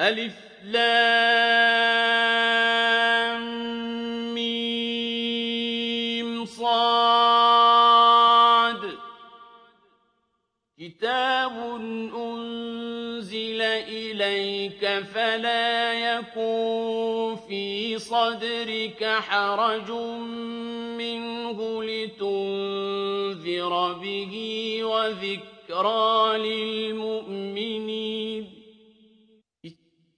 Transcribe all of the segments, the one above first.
ألف لام ميم صاد. كتاب أنزل إليك فلا يكن في صدرك حرج منه لتنذر به وذكرى للمؤمنين.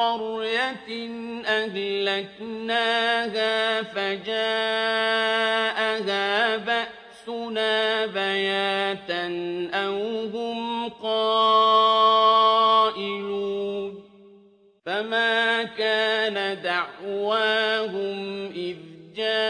قرية أهلكناها فجاءها بأسنا بياتا أو هم قائلون فما كان دعواهم إذ جاءهم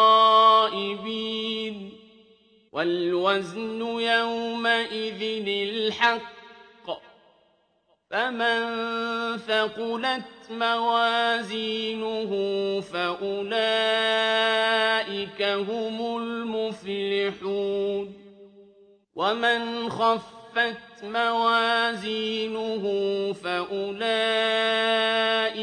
والوزن يومئذ الحق. فمن ثقلت موازينه فأولئك هم المفلحون. ومن خفت موازينه فأولئك